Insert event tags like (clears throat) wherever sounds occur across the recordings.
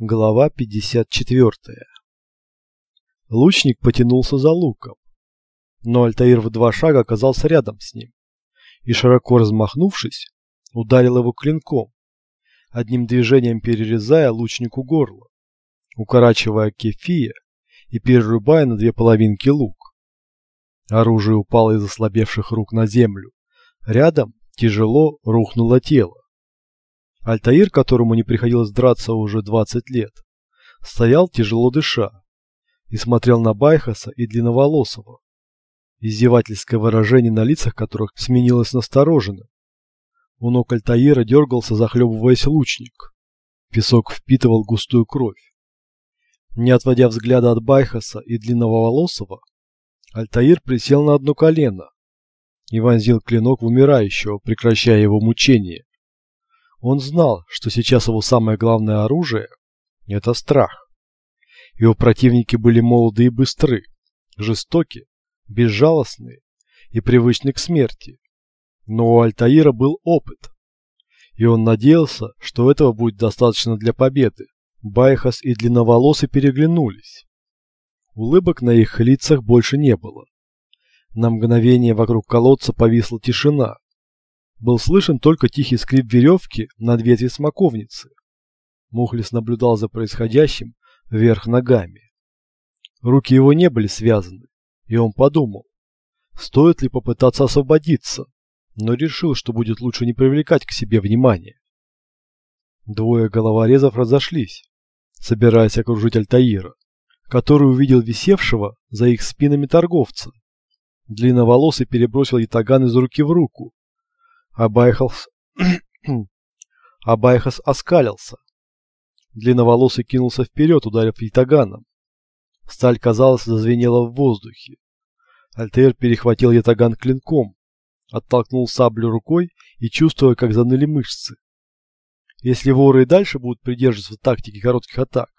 Глава 54 Лучник потянулся за луком, но Альтаир в два шага оказался рядом с ним и, широко размахнувшись, ударил его клинком, одним движением перерезая лучнику горло, укорачивая кефия и перерубая на две половинки лук. Оружие упало из ослабевших рук на землю. Рядом тяжело рухнуло тело. Альтаир, которому не приходилось драться уже 20 лет, стоял тяжело дыша и смотрел на Байхаса и Длинноволосого, издевательское выражение на лицах которых сменилось настороженным. У ног Альтаира дергался, захлебываясь лучник. Песок впитывал густую кровь. Не отводя взгляда от Байхаса и Длинноволосого, Альтаир присел на одно колено и вонзил клинок в умирающего, прекращая его мучение. Он знал, что сейчас его самое главное оружие – это страх. Его противники были молоды и быстры, жестоки, безжалостны и привычны к смерти. Но у Альтаира был опыт, и он надеялся, что этого будет достаточно для победы. Байхас и Длинноволосый переглянулись. Улыбок на их лицах больше не было. На мгновение вокруг колодца повисла тишина, был слышен только тихий скрип веревки над ветви смоковницы. Мухлис наблюдал за происходящим вверх ногами. Руки его не были связаны, и он подумал, стоит ли попытаться освободиться, но решил, что будет лучше не привлекать к себе внимания. Двое головорезов разошлись, собираясь окружить Альтаира, который увидел висевшего за их спинами торговца. Длинноволосый перебросил ятаган из руки в руку, а Байхас... (clears throat) Абайхас оскалился. Длинноволосый кинулся вперед, ударив ятаганом. Сталь, казалось, зазвенела в воздухе. Альтаир перехватил ятаган клинком, оттолкнул саблю рукой и, чувствуя, как заныли мышцы. Если воры и дальше будут придерживаться тактики коротких атак,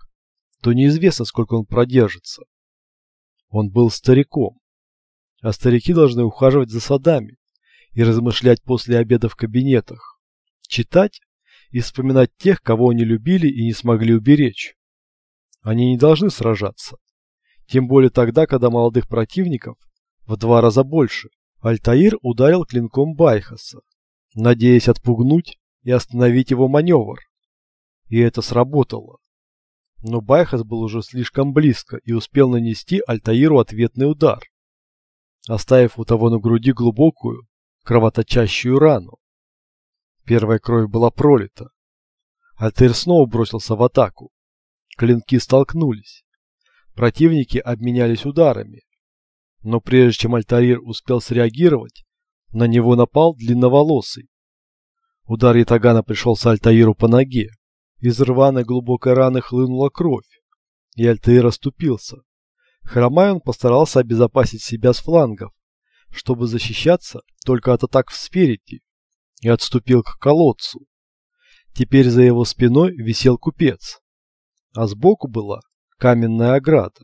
то неизвестно, сколько он продержится. Он был стариком, а старики должны ухаживать за садами, и размышлять после обеда в кабинетах, читать и вспоминать тех, кого они любили и не смогли уберечь. Они не должны сражаться, тем более тогда, когда молодых противников в два раза больше. Альтаир ударил клинком Байхаса, надеясь отпугнуть и остановить его маневр. И это сработало. Но Байхас был уже слишком близко и успел нанести Альтаиру ответный удар, оставив у того на груди глубокую, кровоточащую рану. Первая кровь была пролита. Альтер снова бросился в атаку. Клинки столкнулись. Противники обменялись ударами. Но прежде чем Альтарир успел среагировать, на него напал длинноволосый. Удар Ятагана пришелся Альтаиру по ноге. Из рваной глубокой раны хлынула кровь, и Альтаир оступился. Хромая он постарался обезопасить себя с флангов, чтобы защищаться только от атак спереди, и отступил к колодцу. Теперь за его спиной висел купец, а сбоку была каменная ограда.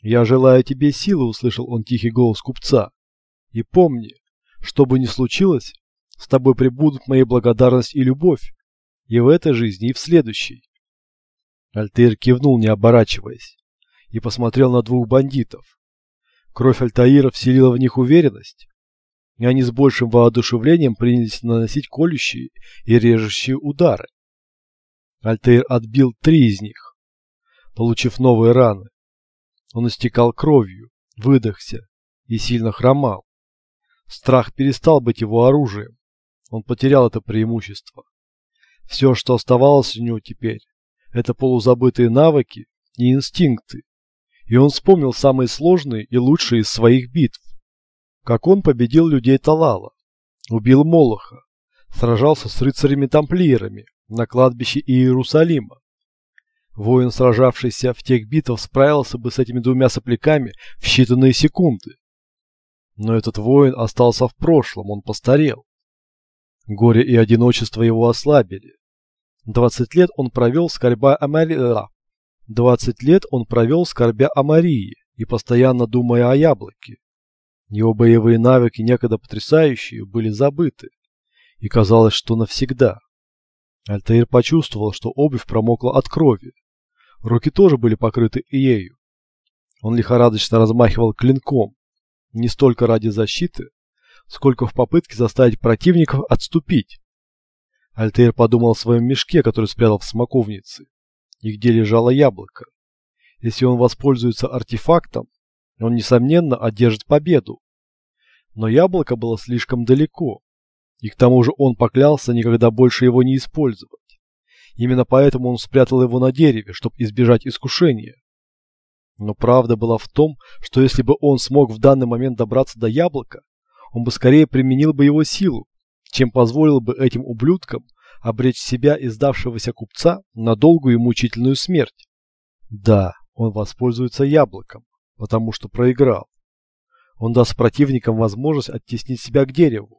«Я желаю тебе силы», — услышал он тихий голос купца. «И помни, что бы ни случилось, с тобой прибудут мои благодарность и любовь, и в этой жизни, и в следующей». Альтер кивнул, не оборачиваясь, и посмотрел на двух бандитов. Кровь Альтаира вселила в них уверенность, и они с большим воодушевлением принялись наносить колющие и режущие удары. Альтаир отбил три из них, получив новые раны. Он истекал кровью, выдохся и сильно хромал. Страх перестал быть его оружием. Он потерял это преимущество. Все, что оставалось у него теперь, это полузабытые навыки и инстинкты, и он вспомнил самые сложные и лучшие из своих битв. Как он победил людей Талала, убил Молоха, сражался с рыцарями-тамплиерами на кладбище Иерусалима. Воин, сражавшийся в тех битвах, справился бы с этими двумя сопляками в считанные секунды. Но этот воин остался в прошлом, он постарел. Горе и одиночество его ослабили. 20 лет он провел, скорбя о Марила, 20 лет он провел, скорбя о Марии и постоянно думая о яблоке. Его боевые навыки, некогда потрясающие, были забыты. И казалось, что навсегда. Альтаир почувствовал, что обувь промокла от крови. Руки тоже были покрыты ею. Он лихорадочно размахивал клинком, не столько ради защиты, сколько в попытке заставить противников отступить. Альтеир подумал о своем мешке, который спрятал в смоковнице и где лежало яблоко. Если он воспользуется артефактом, он, несомненно, одержит победу. Но яблоко было слишком далеко, и к тому же он поклялся никогда больше его не использовать. Именно поэтому он спрятал его на дереве, чтобы избежать искушения. Но правда была в том, что если бы он смог в данный момент добраться до яблока, он бы скорее применил бы его силу, чем позволил бы этим ублюдкам обречь себя и сдавшегося купца на долгую и мучительную смерть. Да, он воспользуется яблоком, потому что проиграл. Он даст противникам возможность оттеснить себя к дереву,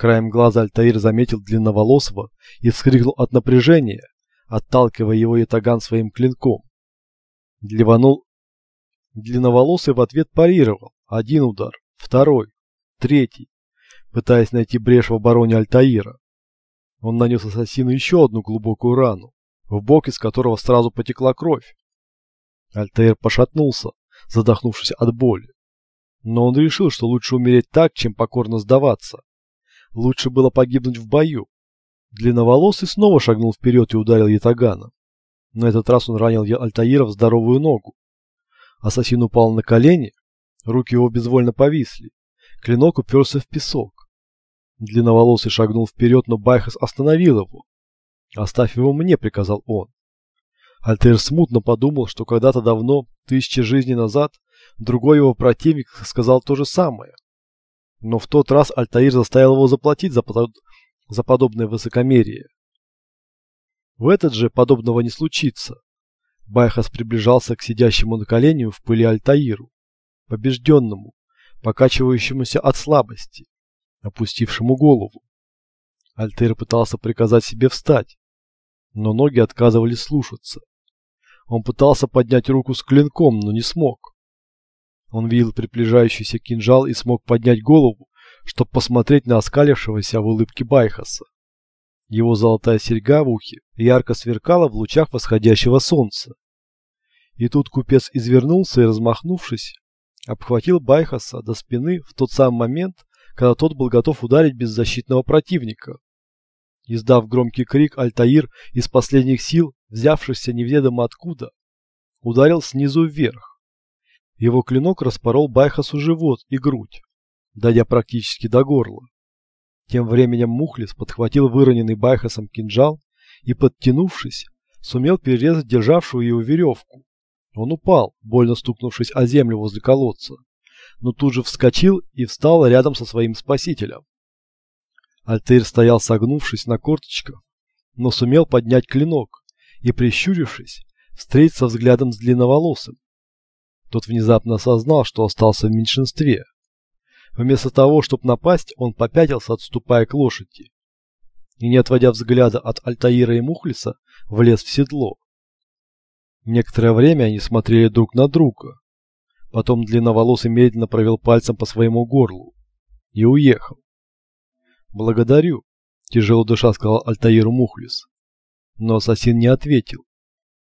Краем глаза Альтаир заметил длинноволосого и вскрикнул от напряжения, отталкивая его ятаган своим клинком. Длеванул... Длинноволосый в ответ парировал. Один удар, второй, третий, пытаясь найти брешь в обороне Альтаира. Он нанес ассасину еще одну глубокую рану, в бок из которого сразу потекла кровь. Альтаир пошатнулся, задохнувшись от боли. Но он решил, что лучше умереть так, чем покорно сдаваться. Лучше было погибнуть в бою. Длинноволосый снова шагнул вперед и ударил Ятагана. На этот раз он ранил Альтаира в здоровую ногу. Ассасин упал на колени, руки его безвольно повисли. Клинок уперся в песок. Длинноволосый шагнул вперед, но Байхас остановил его. «Оставь его мне», — приказал он. Альтаир смутно подумал, что когда-то давно, тысячи жизней назад, другой его противник сказал то же самое. Но в тот раз Альтаир заставил его заплатить за, под... за подобное высокомерие. В этот же подобного не случится. Байхас приближался к сидящему на колене в пыли Альтаиру, побежденному, покачивающемуся от слабости, опустившему голову. Альтаир пытался приказать себе встать, но ноги отказывались слушаться. Он пытался поднять руку с клинком, но не смог. Он видел приближающийся кинжал и смог поднять голову, чтобы посмотреть на оскалившегося в улыбке Байхаса. Его золотая серьга в ухе ярко сверкала в лучах восходящего солнца. И тут купец извернулся и, размахнувшись, обхватил Байхаса до спины в тот самый момент, когда тот был готов ударить беззащитного противника. Издав громкий крик, Альтаир из последних сил, взявшийся неведомо откуда, ударил снизу вверх. Его клинок распорол Байхасу живот и грудь, дойдя практически до горла. Тем временем Мухлис подхватил выроненный Байхасом кинжал и, подтянувшись, сумел перерезать державшую его веревку. Он упал, больно стукнувшись о землю возле колодца, но тут же вскочил и встал рядом со своим спасителем. Альтаир стоял согнувшись на корточках, но сумел поднять клинок и, прищурившись, встретиться взглядом с длинноволосым. Тот внезапно осознал, что остался в меньшинстве. Вместо того, чтобы напасть, он попятился, отступая к лошади. И не отводя взгляда от Альтаира и Мухлиса, влез в седло. Некоторое время они смотрели друг на друга. Потом длинноволосый медленно провел пальцем по своему горлу и уехал. «Благодарю», – тяжело душа сказал Альтаиру Мухлис. Но ассасин не ответил.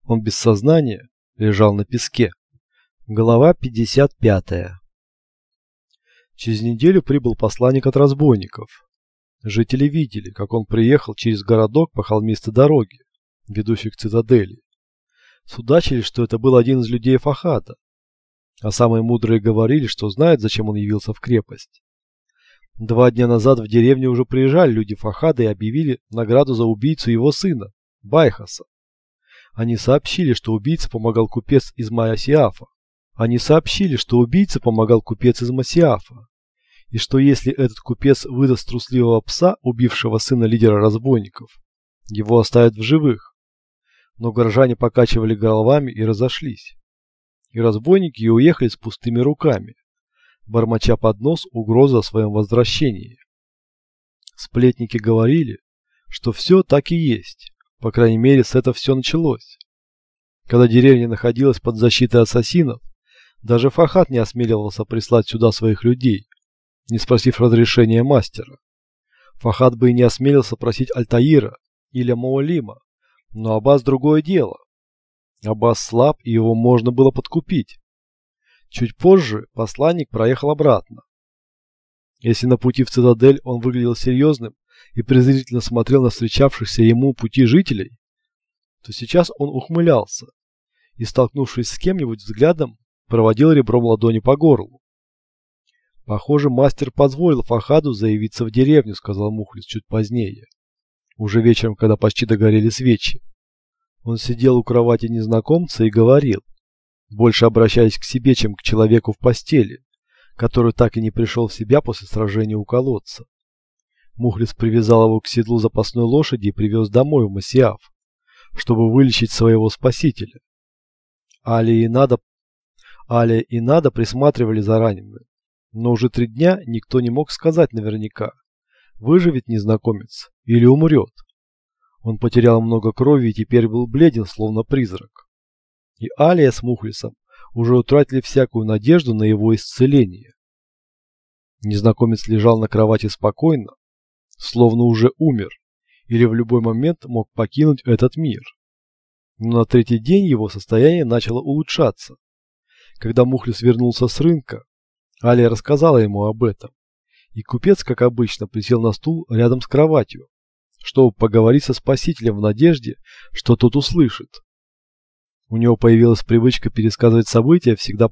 Он без сознания лежал на песке. Глава 55. Через неделю прибыл посланник от разбойников. Жители видели, как он приехал через городок по холмистой дороге, ведущей к цитадели. Судачили, что это был один из людей Фахата, а самые мудрые говорили, что знают, зачем он явился в крепость. Два дня назад в деревню уже приезжали люди Фахада и объявили награду за убийцу его сына, Байхаса. Они сообщили, что убийце помогал купец из Майасиафа. Они сообщили, что убийце помогал купец из Масиафа, и что если этот купец выдаст трусливого пса, убившего сына лидера разбойников, его оставят в живых. Но горожане покачивали головами и разошлись. И разбойники уехали с пустыми руками, бормоча под нос угрозы о своем возвращении. Сплетники говорили, что все так и есть, по крайней мере с этого все началось. Когда деревня находилась под защитой ассасинов, даже Фахат не осмеливался прислать сюда своих людей, не спросив разрешения мастера. Фахат бы и не осмелился просить Альтаира или Маолима, но Аббас другое дело. Аббас слаб, и его можно было подкупить. Чуть позже посланник проехал обратно. Если на пути в цитадель он выглядел серьезным и презрительно смотрел на встречавшихся ему пути жителей, то сейчас он ухмылялся и, столкнувшись с кем-нибудь взглядом, проводил ребром ладони по горлу. «Похоже, мастер позволил Фахаду заявиться в деревню», — сказал Мухлис чуть позднее. Уже вечером, когда почти догорели свечи. Он сидел у кровати незнакомца и говорил, больше обращаясь к себе, чем к человеку в постели, который так и не пришел в себя после сражения у колодца. Мухлис привязал его к седлу запасной лошади и привез домой в Масиаф, чтобы вылечить своего спасителя. Али и Нада, Али и Нада присматривали за раненым, но уже три дня никто не мог сказать наверняка, выживет незнакомец или умрет. Он потерял много крови и теперь был бледен, словно призрак. И Алия с Мухлисом уже утратили всякую надежду на его исцеление. Незнакомец лежал на кровати спокойно, словно уже умер, или в любой момент мог покинуть этот мир. Но на третий день его состояние начало улучшаться. Когда Мухлис вернулся с рынка, Алия рассказала ему об этом, и купец, как обычно, присел на стул рядом с кроватью, чтобы поговорить со спасителем в надежде, что тот услышит. У него появилась привычка пересказывать события всегда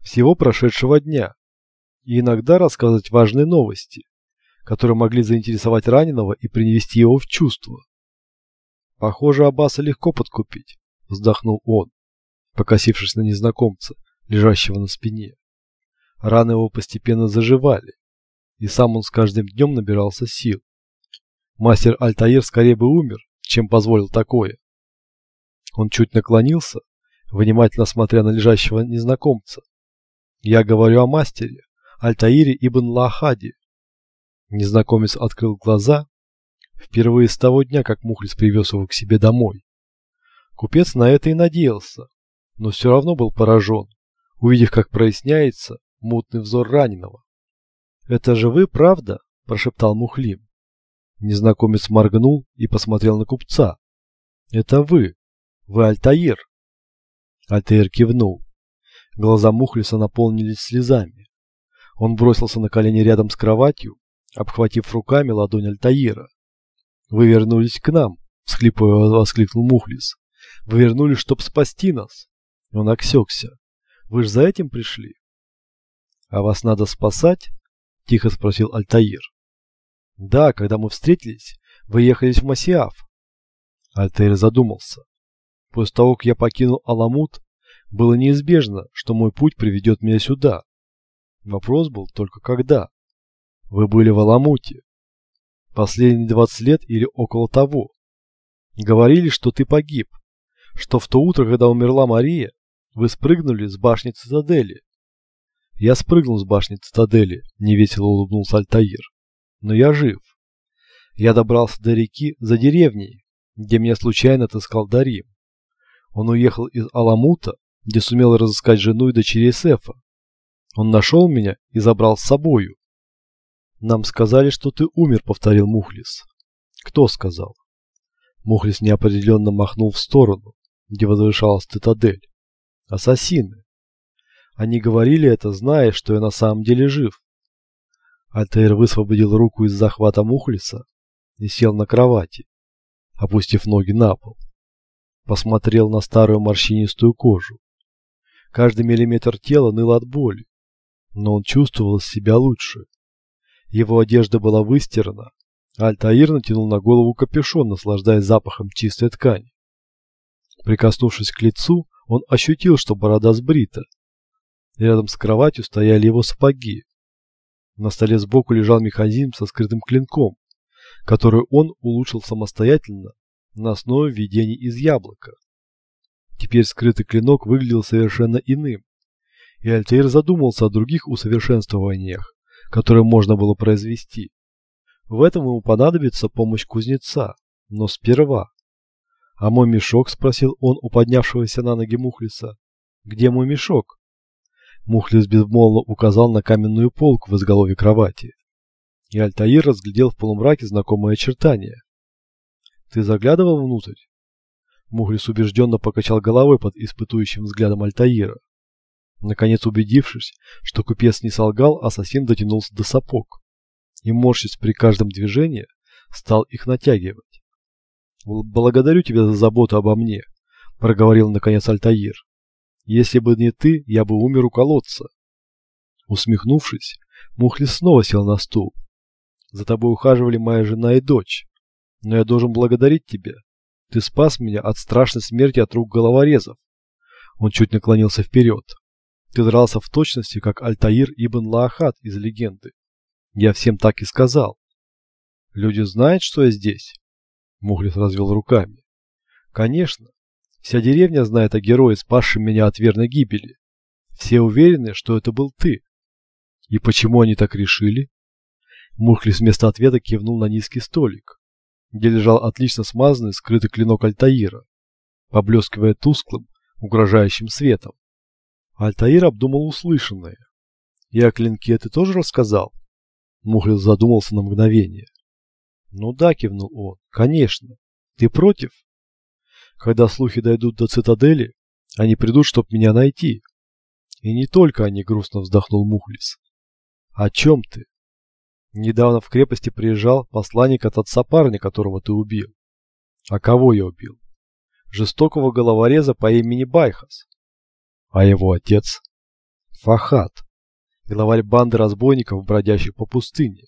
всего прошедшего дня и иногда рассказывать важные новости, которые могли заинтересовать раненого и привести его в чувство. Похоже, Аббаса легко подкупить, вздохнул он, покосившись на незнакомца, лежащего на спине. Раны его постепенно заживали, и сам он с каждым днем набирался сил. Мастер Альтаир скорее бы умер, чем позволил такое. Он чуть наклонился, внимательно смотря на лежащего незнакомца. Я говорю о мастере, Альтаире ибн Лахади. Незнакомец открыл глаза, впервые с того дня, как Мухлис привез его к себе домой. Купец на это и надеялся, но все равно был поражен, увидев, как проясняется мутный взор раненого. «Это же вы, правда?» – прошептал Мухлим. Незнакомец моргнул и посмотрел на купца. «Это вы. Вы Альтаир?» Альтаир кивнул. Глаза Мухлиса наполнились слезами. Он бросился на колени рядом с кроватью, обхватив руками ладонь Альтаира. «Вы вернулись к нам!» – всхлипывая воскликнул Мухлис. «Вы вернулись, чтоб спасти нас!» Он оксекся. «Вы ж за этим пришли?» «А вас надо спасать?» – тихо спросил Альтаир. «Да, когда мы встретились, вы ехали в Масиаф». Альтаир задумался. После того, как я покинул Аламут, было неизбежно, что мой путь приведет меня сюда. Вопрос был только когда. Вы были в Аламуте. Последние 20 лет или около того. Говорили, что ты погиб. Что в то утро, когда умерла Мария, вы спрыгнули с башни цитадели. Я спрыгнул с башни цитадели, невесело улыбнулся Альтаир. Но я жив. Я добрался до реки за деревней, где меня случайно отыскал Дарим. Он уехал из Аламута, где сумел разыскать жену и дочерей Сефа. Он нашел меня и забрал с собою. Нам сказали, что ты умер, повторил Мухлис. Кто сказал? Мухлис неопределенно махнул в сторону, где возвышалась цитадель. Ассасины. Они говорили это, зная, что я на самом деле жив. Альтаир высвободил руку из захвата Мухлиса и сел на кровати, опустив ноги на пол. Посмотрел на старую морщинистую кожу. Каждый миллиметр тела ныл от боли, но он чувствовал себя лучше. Его одежда была выстирана, а Альтаир натянул на голову капюшон, наслаждаясь запахом чистой ткани. Прикоснувшись к лицу, он ощутил, что борода сбрита, Рядом с кроватью стояли его сапоги. На столе сбоку лежал механизм со скрытым клинком, который он улучшил самостоятельно на основе видений из яблока. Теперь скрытый клинок выглядел совершенно иным, и Альтаир задумался о других усовершенствованиях, которые можно было произвести. В этом ему понадобится помощь кузнеца, но сперва. «А мой мешок?» – спросил он у поднявшегося на ноги Мухлиса. «Где мой мешок?» Мухлис безмолвно указал на каменную полку в изголовье кровати. И Альтаир разглядел в полумраке знакомые очертания. Ты заглядывал внутрь? Мухлис убежденно покачал головой под испытующим взглядом Альтаира. Наконец убедившись, что купец не солгал, ассасин дотянулся до сапог и, морщись при каждом движении, стал их натягивать. «Благодарю тебя за заботу обо мне», — проговорил наконец Альтаир. «Если бы не ты, я бы умер у колодца». Усмехнувшись, Мухлис снова сел на стул. «За тобой ухаживали моя жена и дочь, но я должен благодарить тебя. Ты спас меня от страшной смерти от рук головорезов». Он чуть наклонился вперед. Ты дрался в точности, как Альтаир ибн Лаахат из легенды. Я всем так и сказал. Люди знают, что я здесь? Мухлис развел руками. Конечно. Вся деревня знает о герое, спасшем меня от верной гибели. Все уверены, что это был ты. И почему они так решили? Мухлис вместо ответа кивнул на низкий столик, где лежал отлично смазанный скрытый клинок Альтаира, поблескивая тусклым, угрожающим светом. Альтаир обдумал услышанное. «И о клинке ты тоже рассказал?» Мухлис задумался на мгновение. «Ну да», — кивнул он, — «конечно. Ты против?» «Когда слухи дойдут до цитадели, они придут, чтобы меня найти». «И не только они», — грустно вздохнул Мухлис. «О чем ты?» «Недавно в крепости приезжал посланник от отца парня, которого ты убил». «А кого я убил?» «Жестокого головореза по имени Байхас. А его отец? Фахат, главарь банды разбойников, бродящих по пустыне.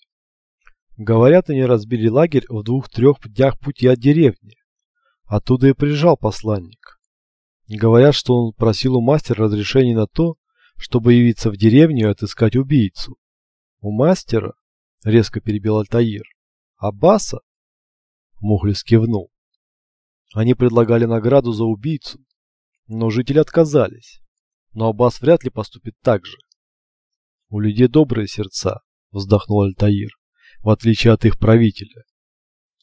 Говорят, они разбили лагерь в двух-трех днях пути от деревни. Оттуда и приезжал посланник. Говорят, что он просил у мастера разрешения на то, чтобы явиться в деревню и отыскать убийцу. У мастера? Резко перебил Альтаир. Аббаса? Мухлис кивнул. Они предлагали награду за убийцу, но жители отказались но Аббас вряд ли поступит так же. У людей добрые сердца, вздохнул Альтаир, в отличие от их правителя.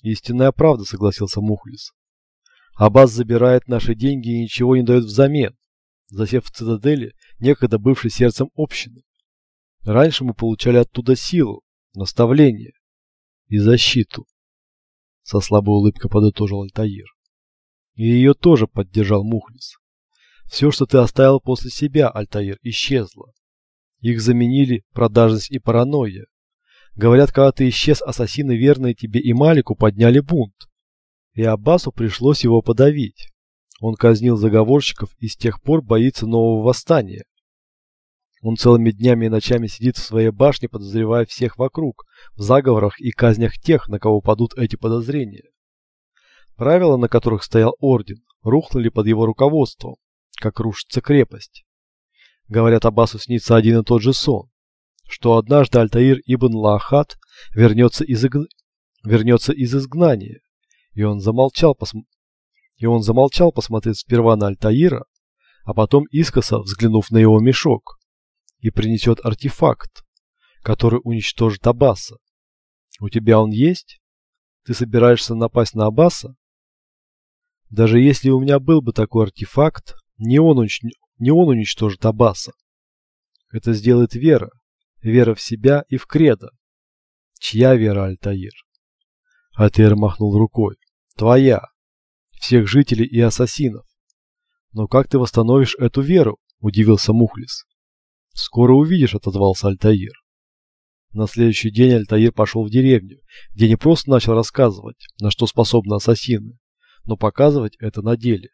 Истинная правда, согласился Мухлис. Аббас забирает наши деньги и ничего не дает взамен, засев в цитадели, некогда бывшей сердцем общины. Раньше мы получали оттуда силу, наставление и защиту. Со слабой улыбкой подытожил Альтаир. И ее тоже поддержал Мухлис. Все, что ты оставил после себя, Альтаир, исчезло. Их заменили продажность и паранойя. Говорят, когда ты исчез, ассасины, верные тебе и Малику, подняли бунт. И Аббасу пришлось его подавить. Он казнил заговорщиков и с тех пор боится нового восстания. Он целыми днями и ночами сидит в своей башне, подозревая всех вокруг, в заговорах и казнях тех, на кого падут эти подозрения. Правила, на которых стоял орден, рухнули под его руководством как рушится крепость. Говорят, Аббасу снится один и тот же сон, что однажды Альтаир ибн Лахат вернется из, иг... вернется из изгнания, и он замолчал, посм... и он замолчал посмотреть сперва на Альтаира, а потом искоса взглянув на его мешок, и принесет артефакт, который уничтожит Аббаса. У тебя он есть? Ты собираешься напасть на Аббаса? Даже если у меня был бы такой артефакт, не он, унич... не он уничтожит Аббаса. Это сделает вера. Вера в себя и в кредо. Чья вера, Альтаир? Альтаир махнул рукой. Твоя. Всех жителей и ассасинов. Но как ты восстановишь эту веру? Удивился Мухлис. Скоро увидишь, отозвался Альтаир. На следующий день Альтаир пошел в деревню, где не просто начал рассказывать, на что способны ассасины, но показывать это на деле.